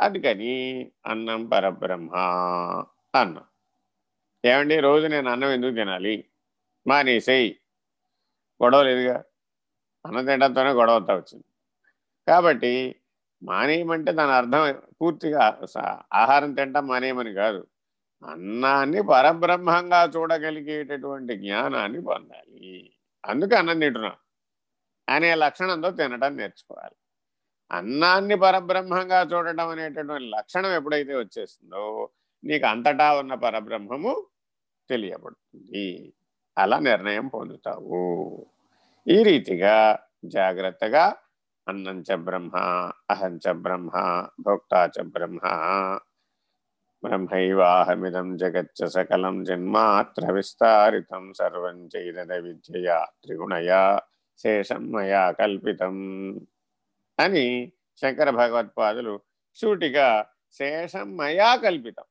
అందుకని అన్నం పరబ్రహ్మ అన్నం. ఏమండి? రోజు నేను అన్నం ఎందుకు తినాలి? మానేసేయి. గొడవ లేదుగా. అన్నం తినడంతోనే గొడవ అవుతా వచ్చింది. కాబట్టి మానేయమంటే దాని అర్థం పూర్తిగా ఆహారం తింటాం మానేయమని కాదు. అన్నాన్ని పరబ్రహ్మంగా చూడగలిగేటటువంటి జ్ఞానాన్ని పొందాలి. అందుకే అన్నం తింటున్నాం. అనే లక్షణంతో తినడం నేర్చుకోవాలి. అన్నాన్ని పరబ్రహ్మంగా చూడటం అనేటటువంటి లక్షణం ఎప్పుడైతే వచ్చేస్తుందో నీకు అంతటా ఉన్న పరబ్రహ్మము తెలియబడుతుంది. అలా నిర్ణయం పొందుతావు. ఈ రీతిగా జాగ్రత్తగా అన్నంచ బ్రహ్మ అహంచ బ్రహ్మ భోక్తాచ బ్రహ్మ బ్రహ్మైవాహమిదం జగచ్చ సకలం జన్మాత్ర విస్తారితం సర్వం చైదన విద్యయా త్రిగుణయా శేషం మయా కల్పితం. అని శంకర భగవత్పాదులు సూటిగా శేషం మయా కల్పితం.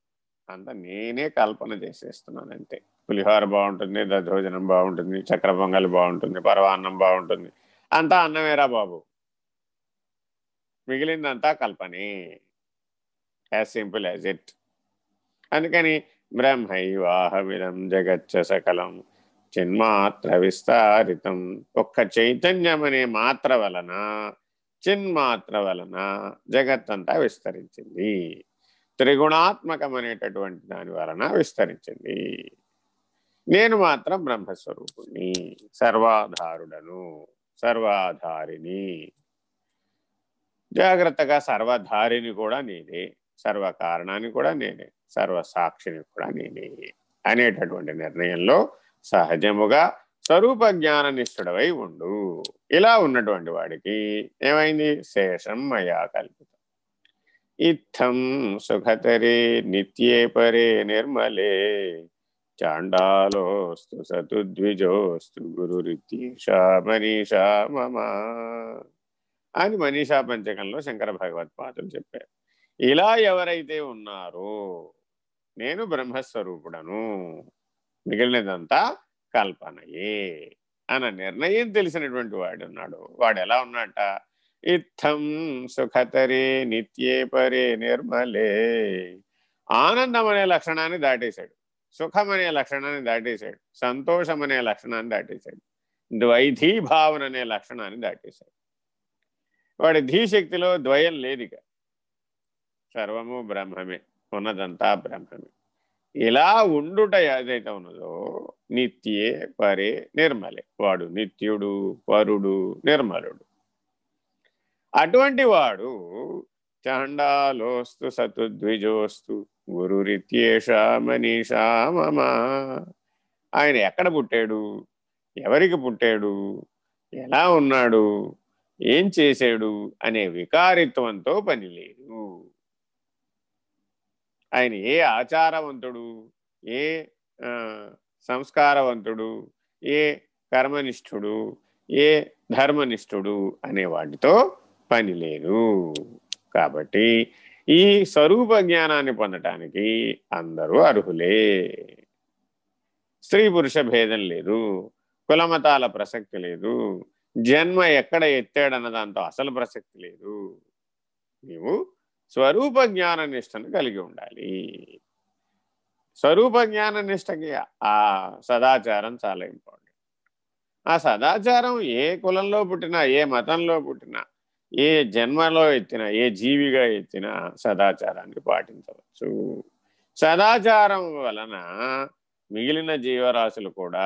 అంత నేనే కల్పన చేసేస్తున్నాను అంతే పులిహోర బాగుంటుంది దద్దోజనం బాగుంటుంది చక్ర పొంగలి బాగుంటుంది పరవాన్నం బాగుంటుంది. అంతా అన్నమేరా బాబు? మిగిలిందంతా కల్పనే. As simple as it. అందుకని బ్రహ్మైవాహమిదం జగచ్చ సకలం చిన్మాత్ర విస్తారితం. ఒక్క చైతన్యం అనే మాత్ర వలన చిన్మాత్ర వలన జగత్తంతా విస్తరించింది. త్రిగుణాత్మకం అనేటటువంటి దాని వలన విస్తరించింది. నేను మాత్రం బ్రహ్మస్వరూపుణ్ణి సర్వాధారుడను సర్వాధారిని జాగ్రత్తగా సర్వధారిని కూడా నేనే సర్వకారణాన్ని కూడా నేనే సర్వసాక్షిని కూడా నేనే అనేటటువంటి నిర్ణయంలో సహజముగా స్వరూప జ్ఞాన నిష్ఠుడవై ఉండు. ఇలా ఉన్నటువంటి వాడికి ఏమైంది? శేషం మయా కల్పితం. ఇత్థం సుఖతరే నిత్యే పరే నిర్మలే. చాండాలోస్తు సతు ద్విజోస్తు గురురిత్యేషా మనీషా మమ. అని మనీషా పంచకంలో శంకర భగవత్పాదులు చెప్పారు. ఇలా ఎవరైతే ఉన్నారో నేను బ్రహ్మస్వరూపుడను. మిగిలినదంతా కల్పనయే అన్న నిర్ణయం తెలిసినటువంటి వాడు ఉన్నాడు. వాడు ఎలా ఉన్నట ఇత్తం సుఖతరే నిత్యే పరే నిర్మలే. ఆనందం అనే లక్షణాన్ని దాటేశాడు. సుఖం అనే లక్షణాన్ని దాటేశాడు. సంతోషం అనే లక్షణాన్ని దాటేశాడు. ద్వైధీ భావన అనే లక్షణాన్ని దాటేశాడు. వాడి ధీశక్తిలో ద్వయం లేదిక. సర్వము బ్రహ్మమే. ఉన్నదంతా బ్రహ్మమే. ఇలా ఉండుట ఏదైతే ఉన్నదో నిత్యే పరే నిర్మలే. వాడు నిత్యుడు పరుడు నిర్మలుడు. అటువంటి వాడు చండాలోస్తు సతుద్విజోస్తు గురురిత్యేష మనీషా మమ ఆయన ఎక్కడ పుట్టాడు? ఎవరికి పుట్టాడు? ఎలా ఉన్నాడు? ఏం చేశాడు? అనే వికారిత్వంతో పని లేదు. ఆయన ఏ ఆచారవంతుడు? ఏ సంస్కారవంతుడు ఏ కర్మనిష్ఠుడు ఏ ధర్మనిష్ఠుడు అనే వాటితో పని లేదు కాబట్టి ఈ స్వరూప జ్ఞానాన్ని పొందటానికి అందరూ అర్హులే. స్త్రీ పురుష భేదం లేదు కులమతాల ప్రసక్తి లేదు జన్మ ఎక్కడ ఎత్తాడన్న దాంతో అసలు ప్రసక్తి లేదు. నీవు స్వరూప జ్ఞాన నిష్టను కలిగి ఉండాలి. స్వరూప జ్ఞాన నిష్టకి ఆ సదాచారం చాలా ఇంపార్టెంట్ ఆ సదాచారం ఏ కులంలో పుట్టినా ఏ మతంలో పుట్టినా ఏ జన్మలో ఎత్తినా ఏ జీవిగా ఎత్తినా సదాచారాన్ని పాటించవచ్చు. సదాచారం వలన మిగిలిన జీవరాశులు కూడా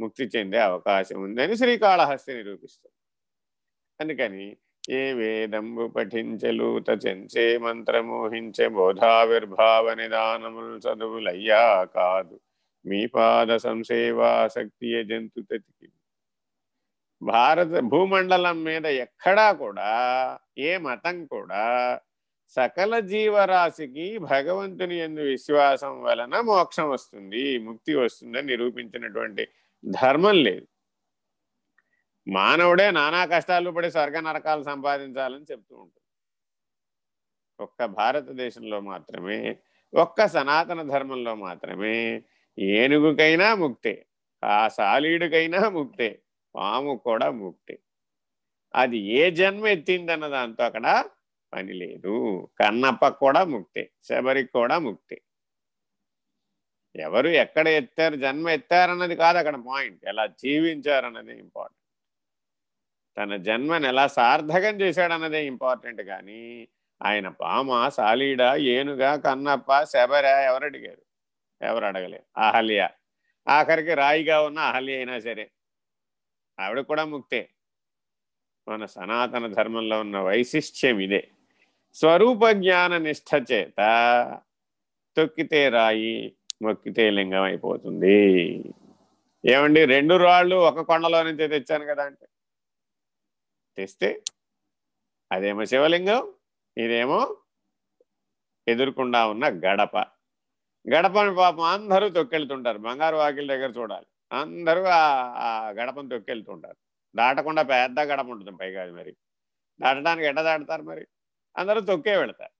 ముక్తి చెందే అవకాశం ఉందని శ్రీకాళహస్తి నిరూపిస్తుంది. అందుకని ఏ వేదంబు పఠించలూత చెంచే మంత్రమోహించే బోధావిర్భావ నిదానములు చదువులయ్యా కాదు. మీ పాద సంసేవాసక్తి జంతు తతికి. భారత భూమండలం మీద ఎక్కడా కూడా ఏ మతం కూడా సకల జీవరాశికి భగవంతుని ఎందు విశ్వాసం వలన మోక్షం వస్తుంది ముక్తి వస్తుందని నిరూపించినటువంటి ధర్మం లేదు. మానవుడే నానా కష్టాలు పడి స్వర్గ నరకాలు సంపాదించాలని చెప్తూ ఉంటుంది. ఒక్క భారతదేశంలో మాత్రమే ఒక్క సనాతన ధర్మంలో మాత్రమే ఏనుగుకైనా ముక్తే ఆ సాలీడుకైనా ముక్తే పాము కూడా ముక్తే. అది ఏ జన్మ ఎత్తిందన్న దాంతో అక్కడ పని లేదు. కన్నప్ప కూడా ముక్తే శబరికి కూడా ముక్తే. ఎవరు ఎక్కడ ఎత్తారు జన్మ ఎత్తారన్నది కాదు అక్కడ పాయింట్. ఎలా జీవించారన్నది ఇంపార్టెంట్. తన జన్మను ఎలా సార్థకం చేశాడన్నదే ఇంపార్టెంట్ కానీ ఆయన పామ సాలీడా ఏనుగా కన్నప్ప శబర ఎవరు అడిగారు? ఎవరు అడగలేదు. అహల్య. ఆఖరికి రాయిగా ఉన్న అహల్య అయినా సరే. ఆవిడ కూడా ముక్తే. మన సనాతన ధర్మంలో ఉన్న వైశిష్ట్యం ఇదే. స్వరూప జ్ఞాన నిష్ఠ చేత తొక్కితే రాయి మొక్కితే లింగం అయిపోతుంది. ఏమండి? రెండు రాళ్ళు ఒక కొండలో నుంచి తెచ్చాను కదా అంటే. తెస్తే అదేమో శివలింగం ఇదేమో ఎదురుకుండా ఉన్న గడప. గడపని పాపం అందరూ తొక్కెళ్తుంటారు. బంగారు వాకిల దగ్గర చూడాలి. అందరూ ఆ గడపను తొక్కెళ్తుంటారు. దాటకుండా పెద్ద గడప ఉంటుంది పైగా అది మరి. దాటడానికి ఎట్ట దాటుతారు మరి? అందరూ తొక్కే వెళతారు.